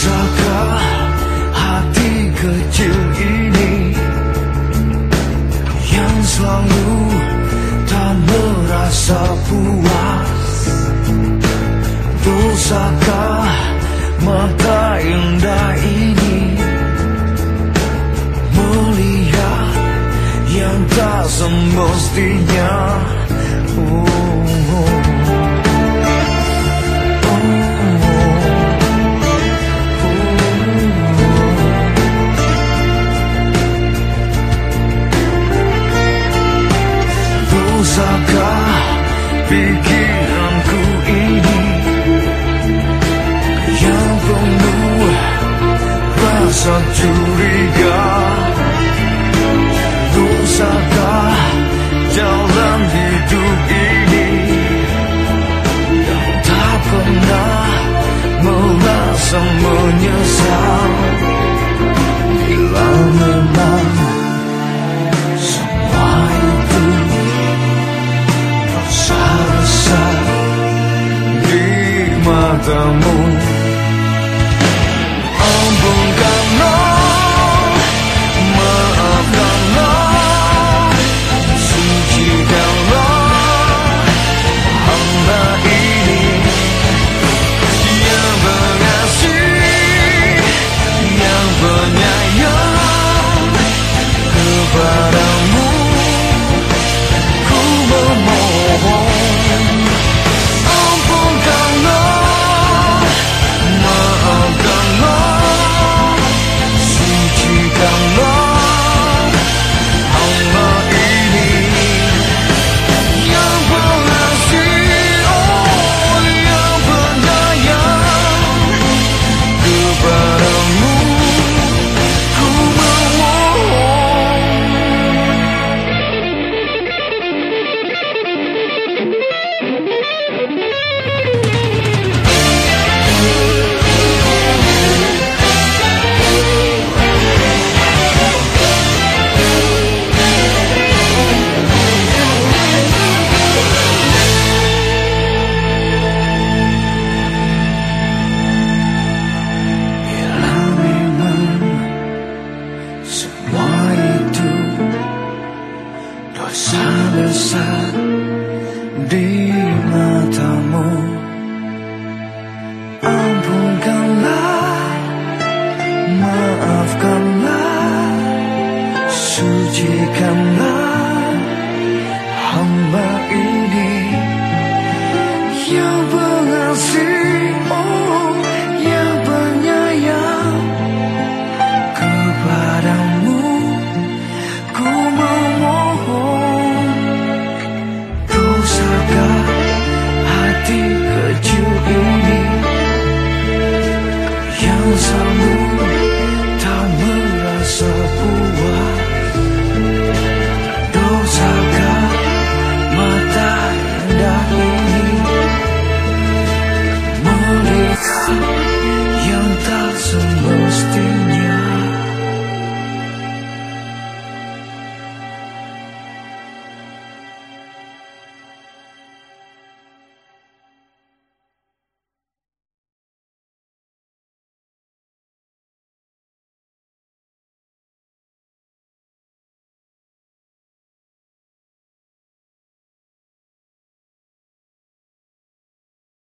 Bisakah hati kecil ini Yang selalu tak merasa puas Dosakah mata indah ini Melihat yang tak semestinya. Pikiranku ini Yang penuh rasa curiga. Dosakah jalan hidup ini? Yang tak pernah merasa menyesal. Bila memang the moon. Sucikanlah hamba ini yang pengasih, oh yang penyayang kepadamu ku memohon dosakah hati kecil ini yang selalu